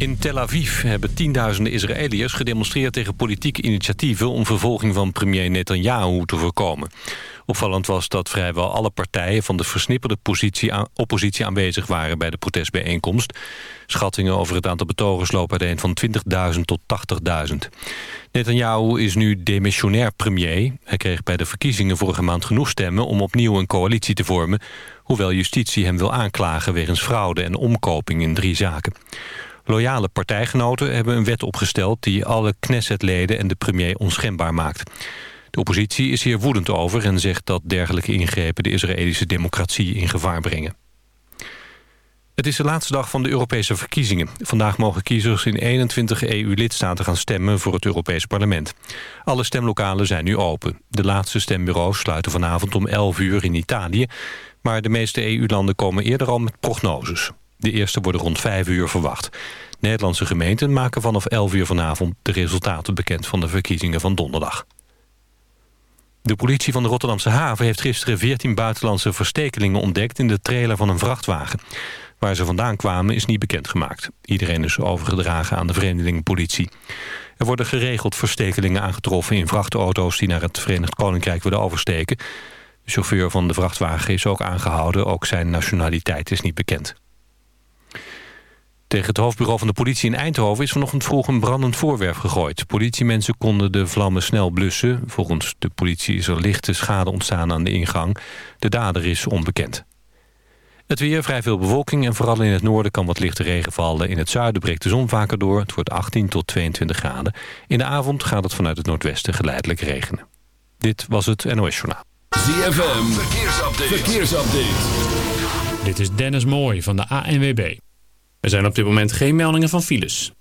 In Tel Aviv hebben tienduizenden Israëliërs gedemonstreerd tegen politieke initiatieven... om vervolging van premier Netanyahu te voorkomen. Opvallend was dat vrijwel alle partijen van de versnipperde positie oppositie aanwezig waren bij de protestbijeenkomst. Schattingen over het aantal betogers lopen uiteen van 20.000 tot 80.000. Netanyahu is nu demissionair premier. Hij kreeg bij de verkiezingen vorige maand genoeg stemmen om opnieuw een coalitie te vormen, hoewel justitie hem wil aanklagen wegens fraude en omkoping in drie zaken. Loyale partijgenoten hebben een wet opgesteld die alle Knessetleden en de premier onschendbaar maakt. De oppositie is hier woedend over en zegt dat dergelijke ingrepen de Israëlische democratie in gevaar brengen. Het is de laatste dag van de Europese verkiezingen. Vandaag mogen kiezers in 21 EU-lidstaten gaan stemmen voor het Europees Parlement. Alle stemlokalen zijn nu open. De laatste stembureaus sluiten vanavond om 11 uur in Italië... maar de meeste EU-landen komen eerder al met prognoses. De eerste worden rond 5 uur verwacht. Nederlandse gemeenten maken vanaf 11 uur vanavond de resultaten bekend van de verkiezingen van donderdag. De politie van de Rotterdamse haven heeft gisteren 14 buitenlandse verstekelingen ontdekt in de trailer van een vrachtwagen. Waar ze vandaan kwamen is niet bekendgemaakt. Iedereen is overgedragen aan de vreemdelingenpolitie. Er worden geregeld verstekelingen aangetroffen in vrachtauto's die naar het Verenigd Koninkrijk willen oversteken. De chauffeur van de vrachtwagen is ook aangehouden, ook zijn nationaliteit is niet bekend. Tegen het hoofdbureau van de politie in Eindhoven is vanochtend vroeg een brandend voorwerp gegooid. Politiemensen konden de vlammen snel blussen. Volgens de politie is er lichte schade ontstaan aan de ingang. De dader is onbekend. Het weer, vrij veel bewolking en vooral in het noorden kan wat lichte regen vallen. In het zuiden breekt de zon vaker door. Het wordt 18 tot 22 graden. In de avond gaat het vanuit het noordwesten geleidelijk regenen. Dit was het NOS Journaal. ZFM, verkeersupdate. verkeersupdate. Dit is Dennis Mooij van de ANWB. Er zijn op dit moment geen meldingen van files.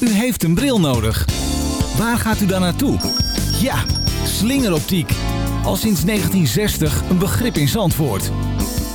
U heeft een bril nodig. Waar gaat u dan naartoe? Ja, slingeroptiek. Al sinds 1960 een begrip in Zandvoort.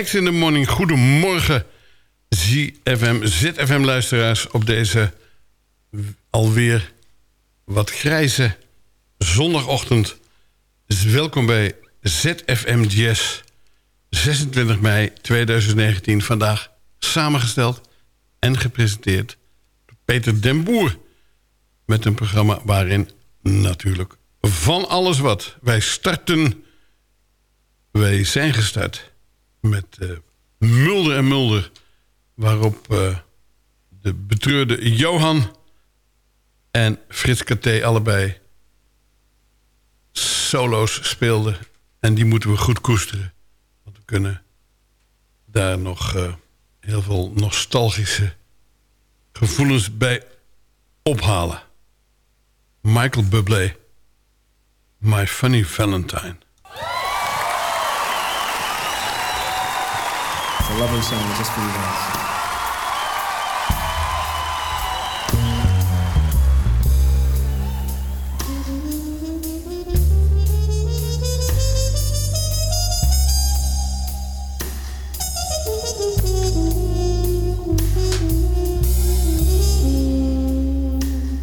In de Morning. Goedemorgen, ZFM, ZFM-luisteraars... op deze alweer wat grijze zondagochtend. Welkom bij ZFM Jazz, 26 mei 2019. Vandaag samengesteld en gepresenteerd door Peter den Boer... met een programma waarin natuurlijk van alles wat. Wij starten... Wij zijn gestart met eh, Mulder en Mulder. Waarop eh, de betreurde Johan en Frits Kater allebei solo's speelden. En die moeten we goed koesteren. Want we kunnen daar nog eh, heel veel nostalgische gevoelens bij ophalen. Michael Bublé, My Funny Valentine. A lovely song just for you guys.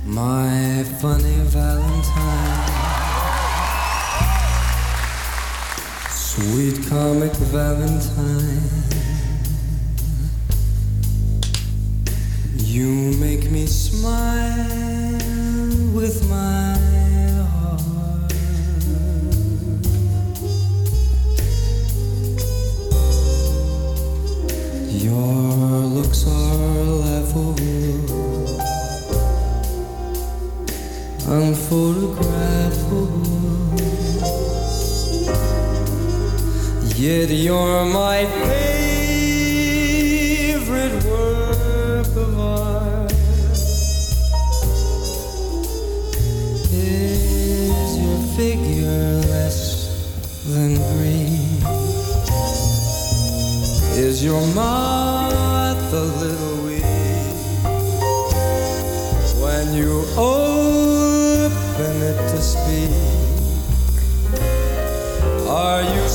My funny Valentine Sweet comic Valentine, you make me smile with my heart. Your looks are laughable unphotographable. Yet you're my favorite Is your mouth a little weak when you open it to speak? Are you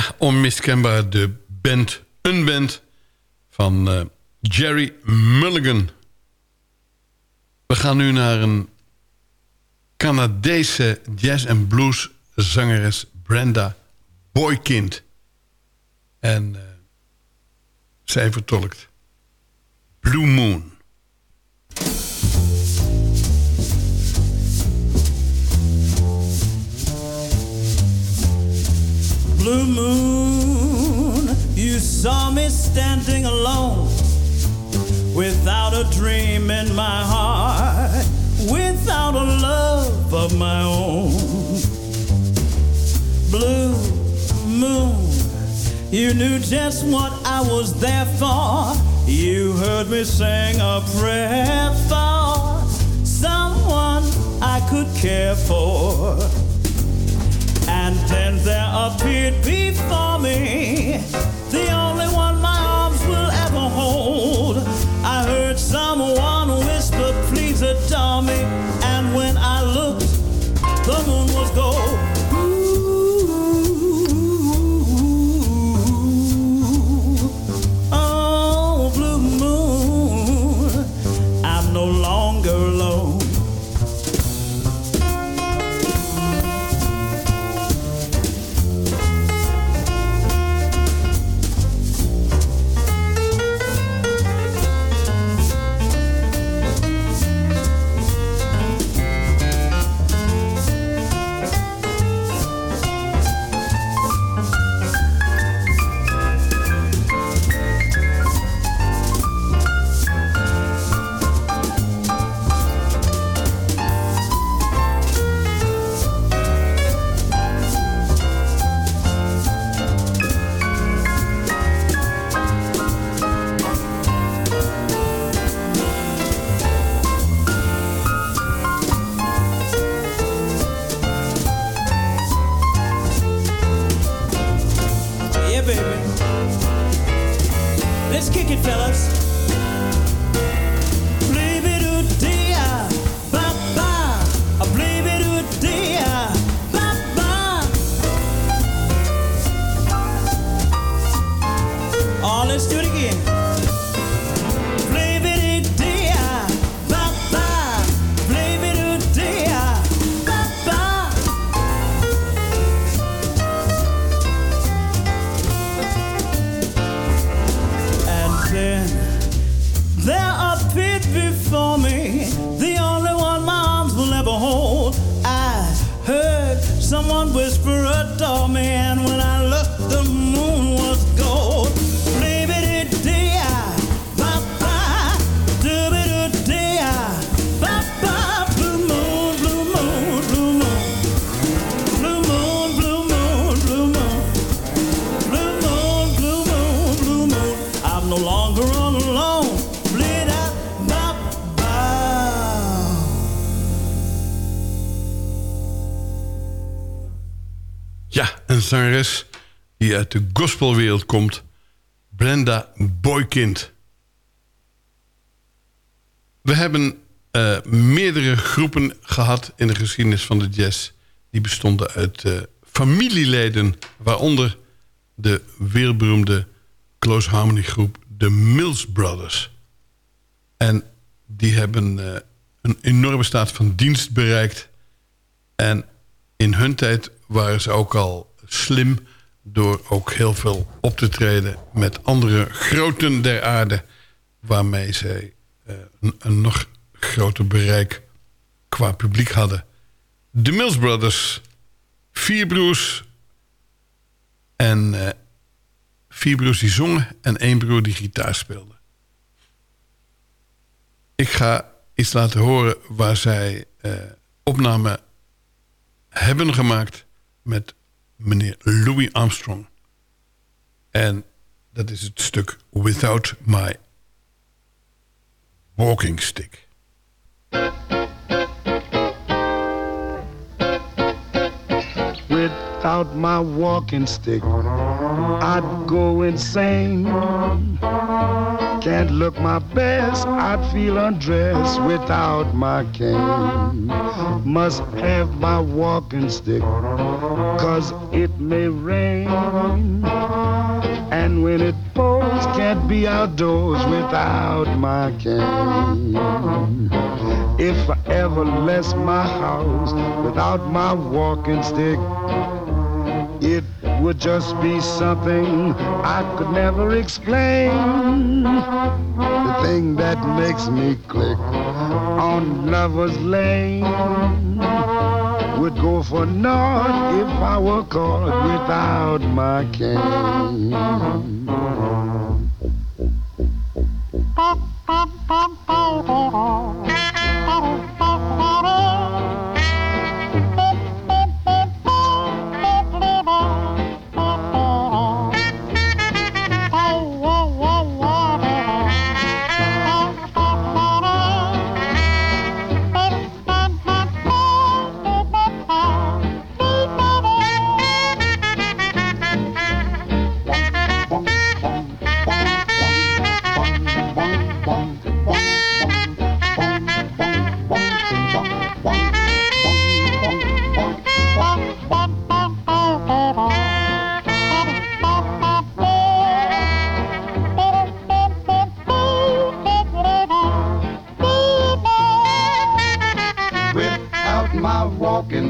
Ja, onmiskenbaar de band, een band van eh, Jerry Mulligan. We gaan nu naar een Canadese jazz- en blues zangeres Brenda Boykind. En uh, zij vertolkt Blue Moon. Blue moon, you saw me standing alone without a dream in my heart, without a love of my own. Blue moon, you knew just what I was there for. You heard me sing a prayer for someone I could care for. And then there appeared before me. The only one de gospelwereld komt. Brenda Boykind. We hebben eh, meerdere groepen gehad in de geschiedenis van de jazz. Die bestonden uit eh, familieleden, waaronder de wereldberoemde close harmony groep de Mills Brothers. En die hebben eh, een enorme staat van dienst bereikt. En in hun tijd waren ze ook al slim... door ook heel veel op te treden met andere groten der aarde... waarmee zij eh, een, nog groter bereik qua publiek hadden. De Mills Brothers, vier broers... en eh, vier broers die zongen en één broer die gitaar speelde. Ik ga iets laten horen waar zij eh, opnamen hebben gemaakt met meneer Louis Armstrong. En dat is het stuk Without My Walking Stick. Without my walking stick, I'd go insane. Can't look my best, I'd feel undressed without my cane. Must have my walking stick, cause it may rain. And when it pours, can't be outdoors without my cane. If I ever left my house without my walking stick, it would just be something I could never explain. The thing that makes me click on Lover's Lane would go for naught if I were caught without my cane.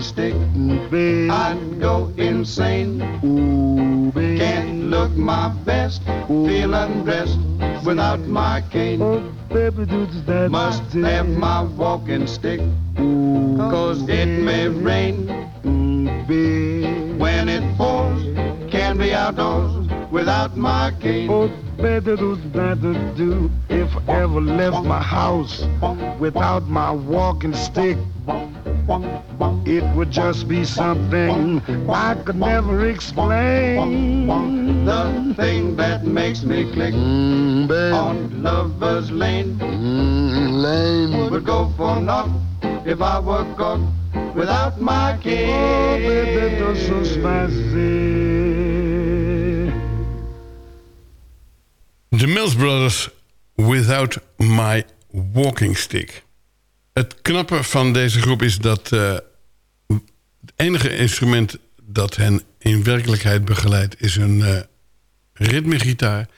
Walking stick, I'd go insane. Can't look my best, feel undressed without my cane. Oh, baby, dudes, that Must have my walking stick, cause it may rain. When it pours, can't be outdoors without my cane. Oh, better do, better do if I ever left my house without my walking stick. It would just be something I could never explain. The thing that makes me click mm, on Lover's Lane, mm, lane would go for naught if I were caught without my oh, cane. Better so spicy. The Mills Brothers Without My Walking Stick. Het knappe van deze groep is dat eh, het enige instrument dat hen in werkelijkheid begeleidt is een uh, ritmegitaar.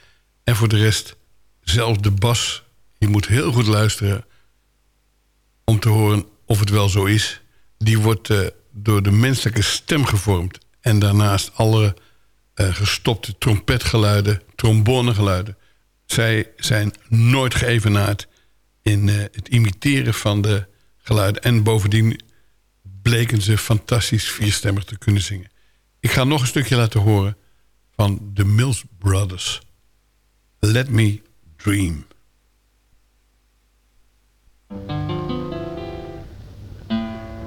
En voor de rest zelfs de bas. Je moet heel goed luisteren om te horen of het wel zo is. Die wordt uh, door de menselijke stem gevormd. En daarnaast alle gestopte trompetgeluiden, trombonegeluiden. Zij zijn nooit geëvenaard in uh, het imiteren van de geluiden. En bovendien bleken ze fantastisch vierstemmig te kunnen zingen. Ik ga nog een stukje laten horen van de Mills Brothers. Let Me Dream.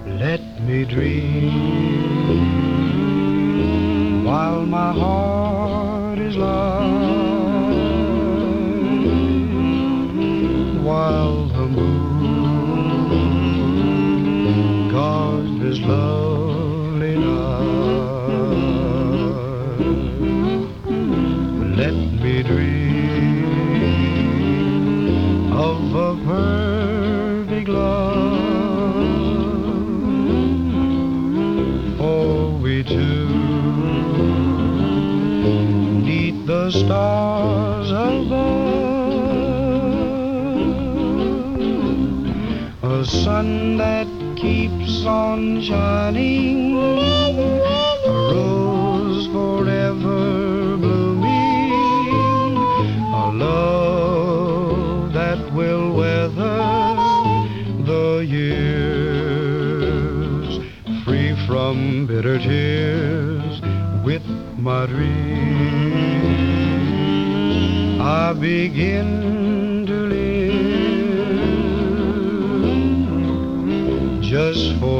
Let me dream while my heart is light, sun that keeps on shining, a rose forever blooming, a love that will weather the years, free from bitter tears with my dreams. I begin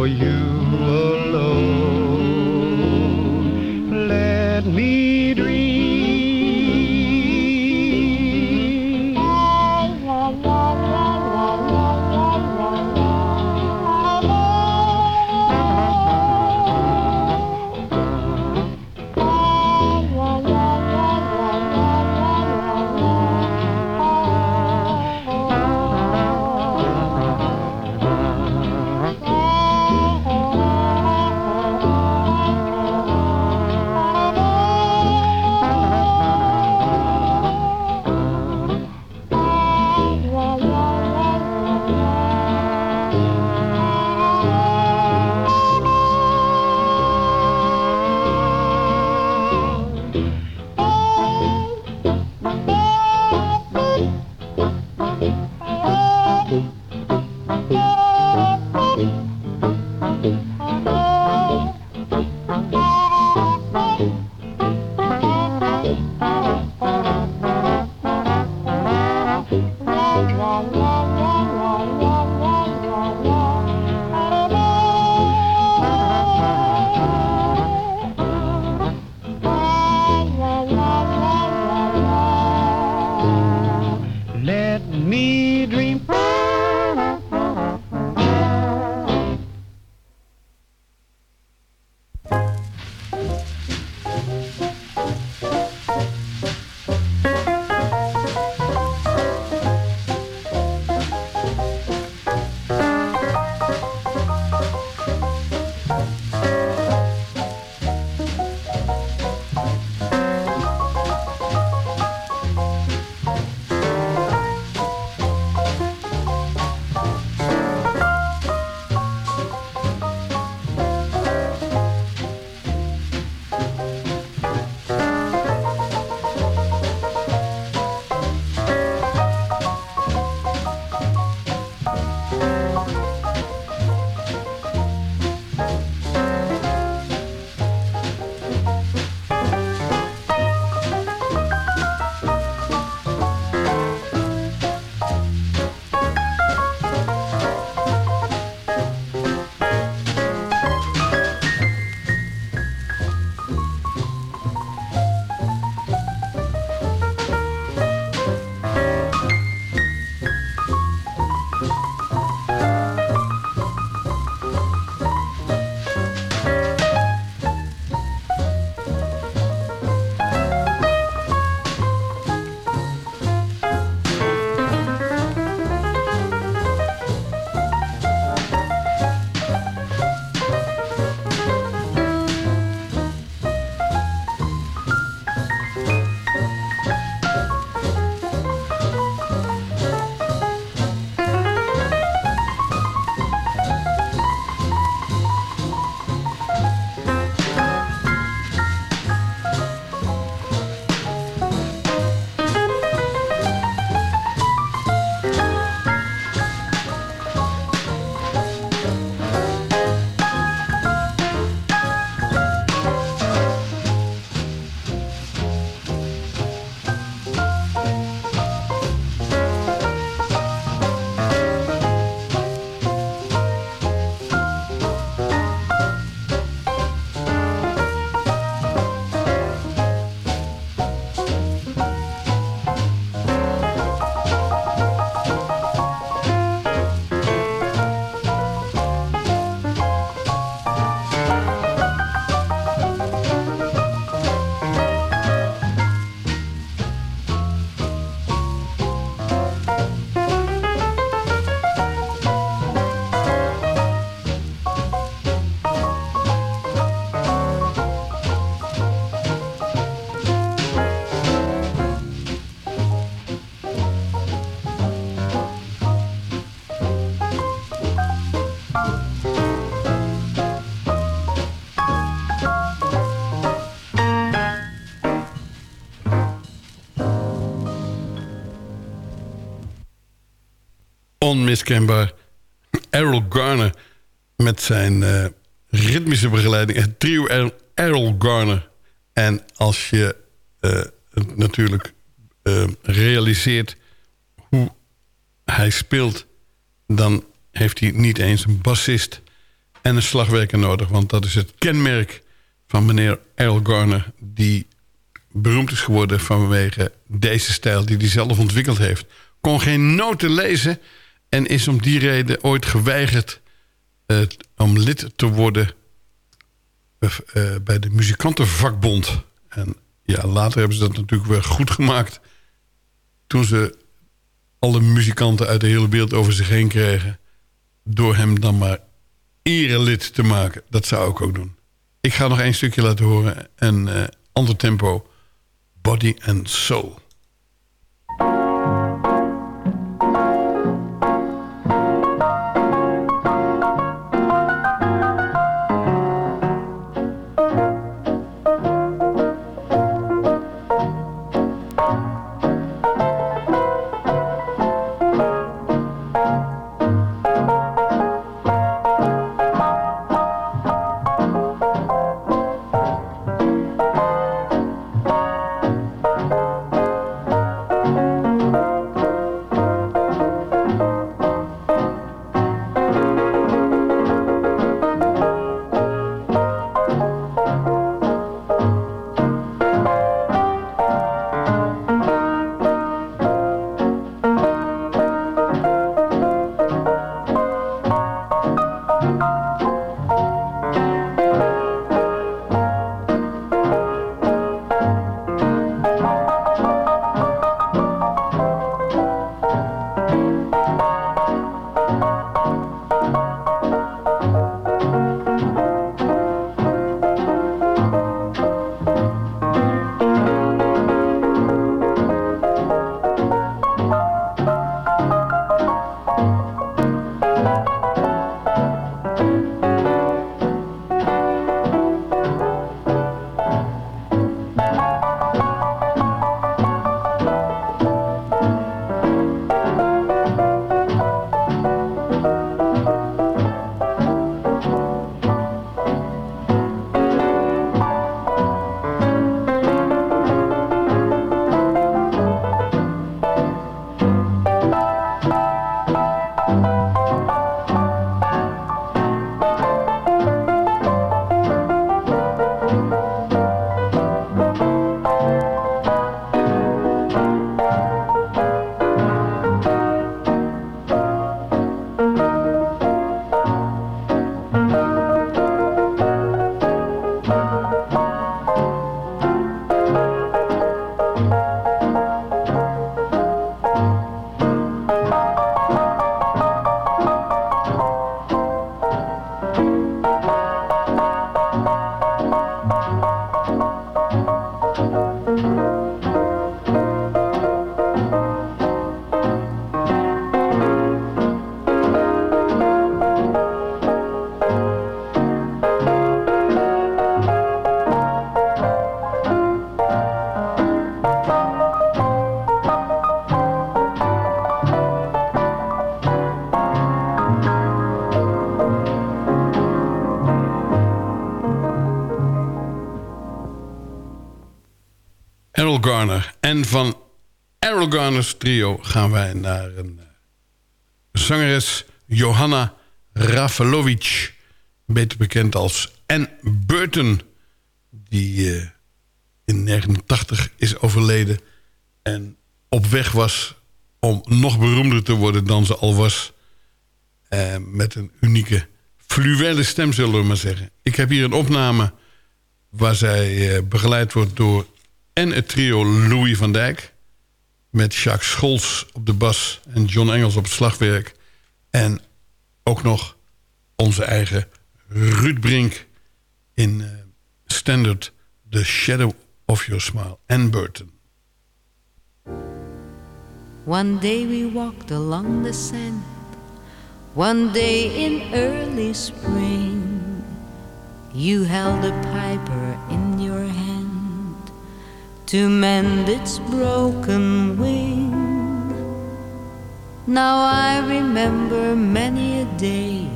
you onmiskenbaar Errol Garner... met zijn eh, ritmische begeleiding. Het trio Er- Errol Garner. En als je eh, natuurlijk eh, realiseert hoe hij speelt... dan heeft hij niet eens een bassist en een slagwerker nodig. Want dat is het kenmerk van meneer Errol Garner... die beroemd is geworden vanwege deze stijl die hij zelf ontwikkeld heeft. Kon geen noten lezen en is om die reden ooit geweigerd... eh, om lid te worden eh, eh, bij de muzikantenvakbond. En ja, later hebben ze dat natuurlijk weer goed gemaakt... toen ze alle muzikanten uit de hele wereld over zich heen kregen... door hem dan maar erelid te maken. Dat zou ik ook doen. Ik ga nog één stukje laten horen. En eh ander tempo. Body and Soul. Garner. En van Errol Garner's trio gaan wij naar een eh, zangeres Johanna Rafelovic. Beter bekend als Ann Burton. Die eh, in 1980 is overleden. En op weg was om nog beroemder te worden dan ze al was. Eh, met een unieke fluwele stem, zullen we maar zeggen. Ik heb hier een opname waar zij begeleid wordt door... en het trio Louis van Dijk... met Jacques Scholz op de bas en John Engels op het slagwerk... en ook nog onze eigen Ruud Brink in eh, standard The Shadow of Your Smile en Burton. One day we walked along the sand. One day in early spring, you held a piper in to mend its broken wing. Now I remember many a day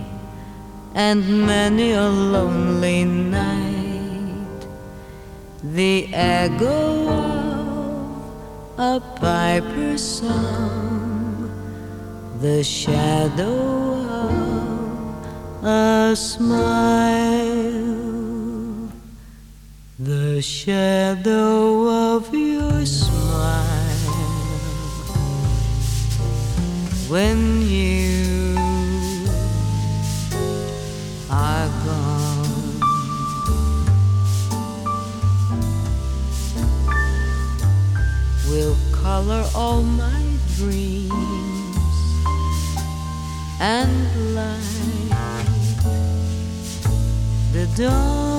and many a lonely night. The echo of a piper's song, the shadow of a smile, the shadow of your smile when you are gone. Will color all my dreams and light the dawn.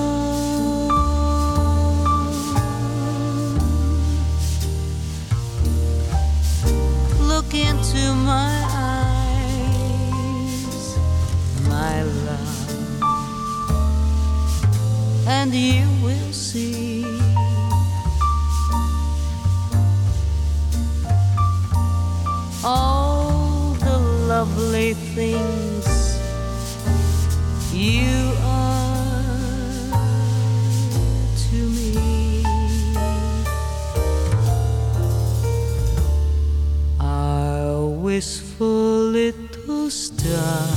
And you will see. All the lovely things you are to me are wistful little star.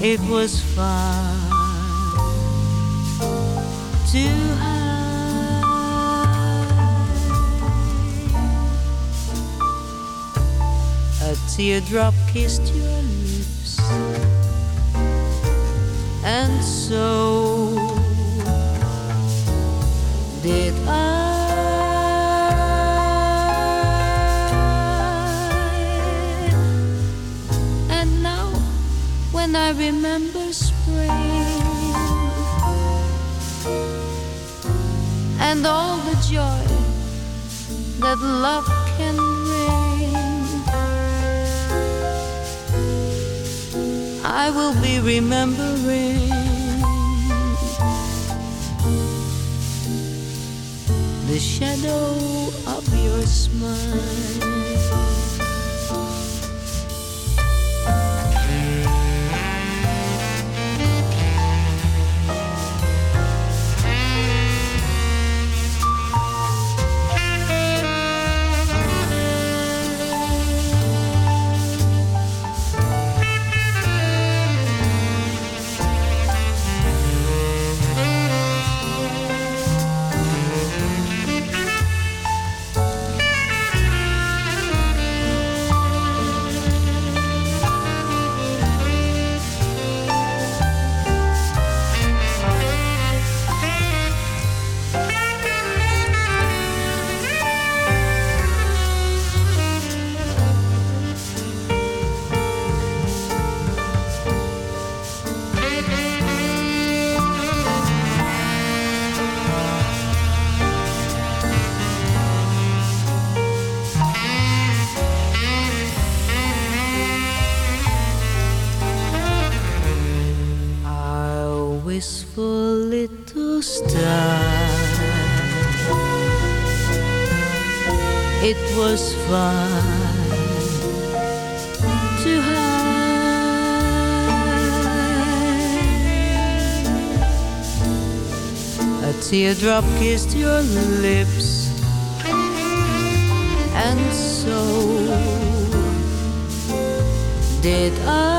It was fun teardrop kissed your lips, and so did I. And now, when I remember spring and all the joy that love can I will be remembering the shadow of your smile. Teardrop kissed your lips, and so did I.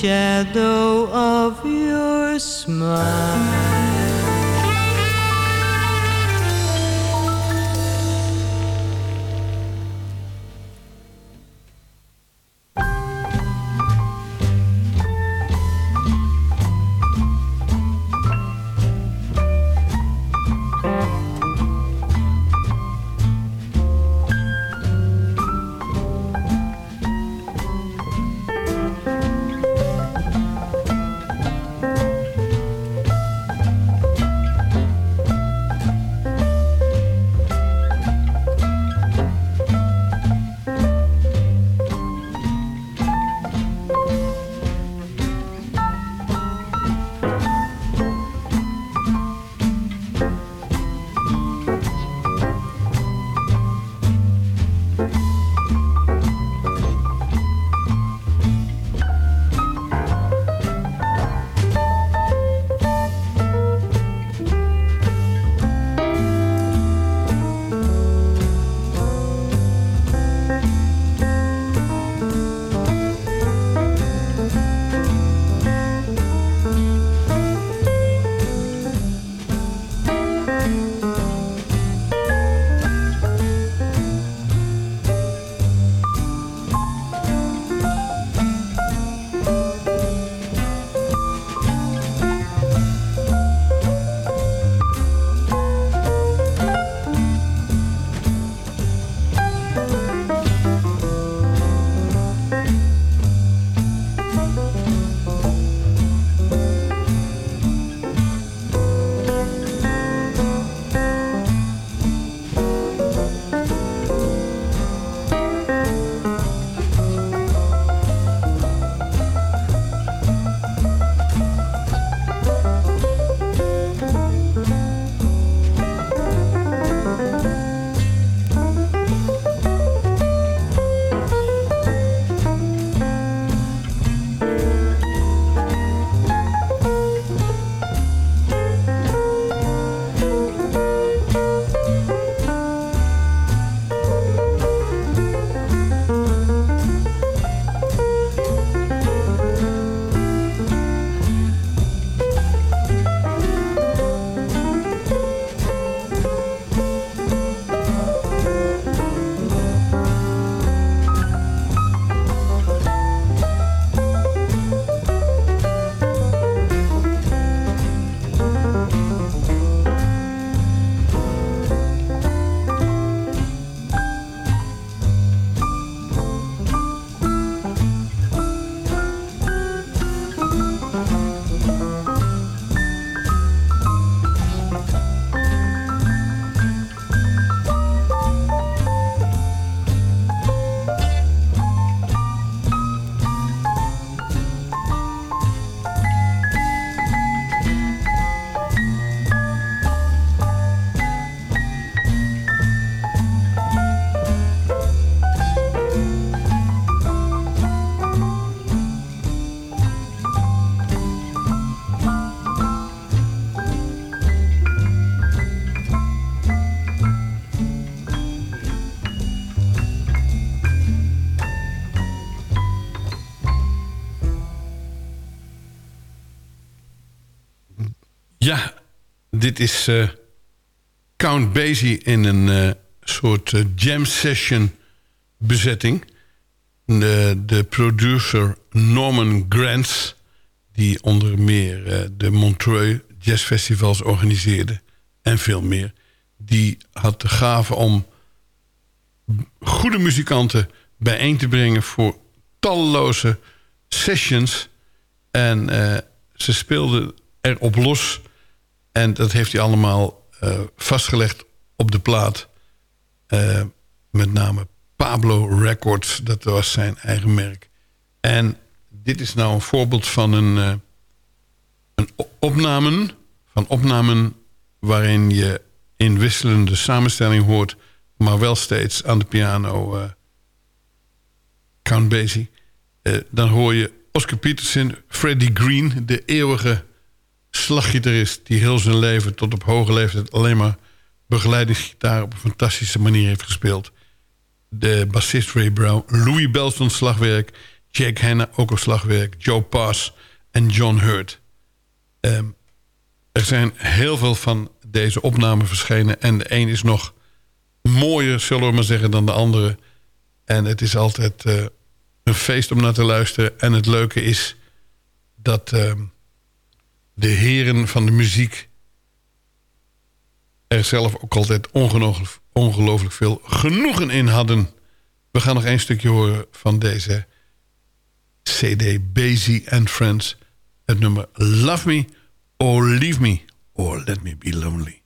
shadow of your dit is uh, Count Basie in een uh, soort uh, jam session bezetting. De, de producer Norman Grants, die onder meer de Montreux Jazz Festivals organiseerde en veel meer. Die had de gave om goede muzikanten bijeen te brengen voor talloze sessions. En ze speelden erop los en dat heeft hij allemaal uh, vastgelegd op de plaat. Uh, met name Pablo Records, dat was zijn eigen merk. En dit is nou een voorbeeld van een, uh, een opnamen, van opnamen waarin je in wisselende samenstelling hoort, maar wel steeds aan de piano Count Basie. dan hoor je Oscar Peterson, Freddie Green, de eeuwige slaggitarist... die heel zijn leven tot op hoge leeftijd alleen maar begeleidingsgitaar... op een fantastische manier heeft gespeeld. De bassist Ray Brown, Louis Belson slagwerk... Jack Hanna ook op slagwerk, Joe Pass en John Hurt. Um, er zijn heel veel van deze opnamen verschenen... en de een is nog mooier, zullen we maar zeggen, dan de andere. En het is altijd uh, een feest om naar te luisteren. En het leuke is dat... Uh, de heren van de muziek er zelf ook altijd ongelooflijk, veel genoegen in hadden. We gaan nog één stukje horen van deze CD Basie and Friends. Het nummer Love Me or Leave Me or Let Me Be Lonely.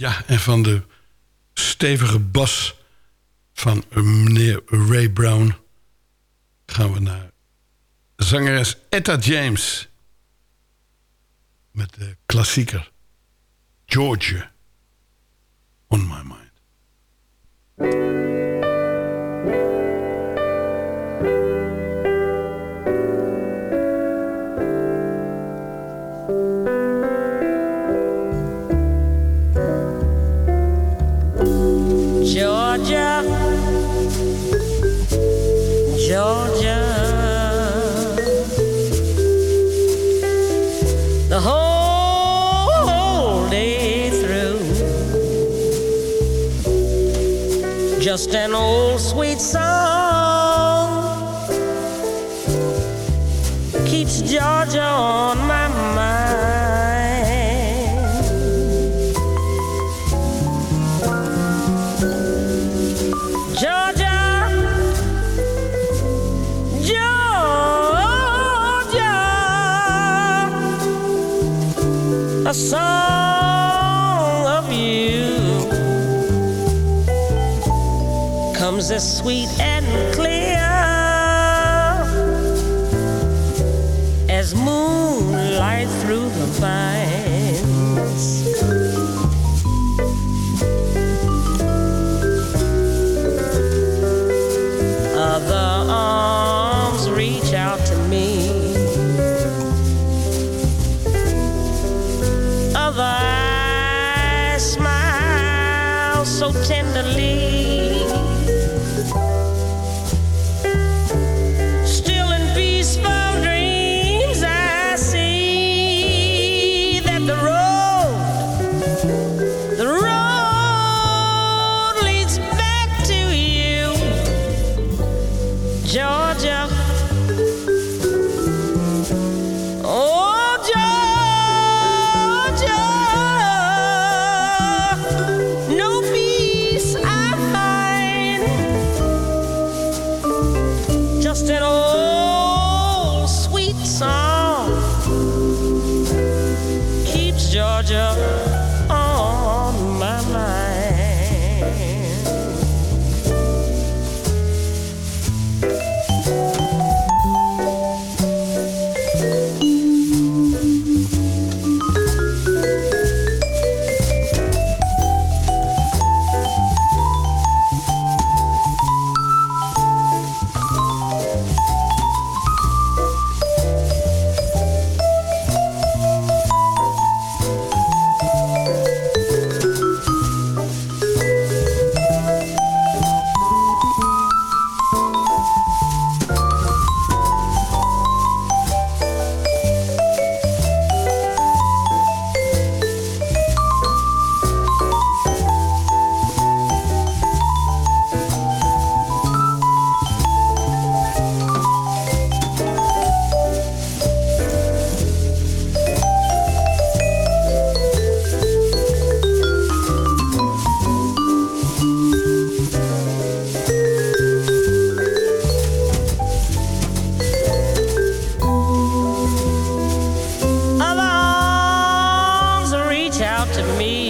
Ja, en van de stevige bas van meneer Ray Brown... gaan we naar zangeres Etta James... met de klassieker Georgia on my mind. Georgia, Georgia. The whole day through, just an old sweet song keeps Georgia on my as sweet and clear as moonlight through the vines. Other arms reach out to me. Other eyes smile so tenderly. To me.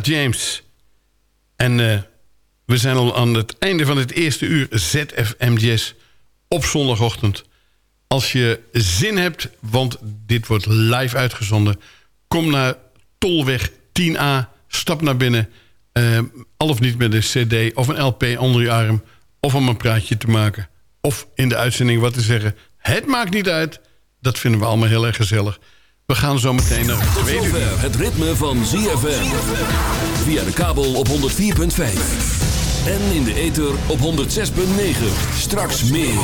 James. En eh, we zijn al aan het einde van het eerste uur ZFM Jazz op zondagochtend. Als je zin hebt, want dit wordt live uitgezonden... kom naar Tolweg 10A, stap naar binnen... eh, al of niet met een cd of een LP onder je arm... of om een praatje te maken. Of in de uitzending wat te zeggen. Het maakt niet uit. Dat vinden we allemaal heel erg gezellig. We gaan zo meteen naar het tweede uur. het ritme van ZFM. Via de kabel op 104.5. En in de ether op 106.9. Straks meer.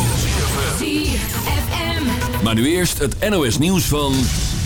Maar nu eerst het NOS nieuws van...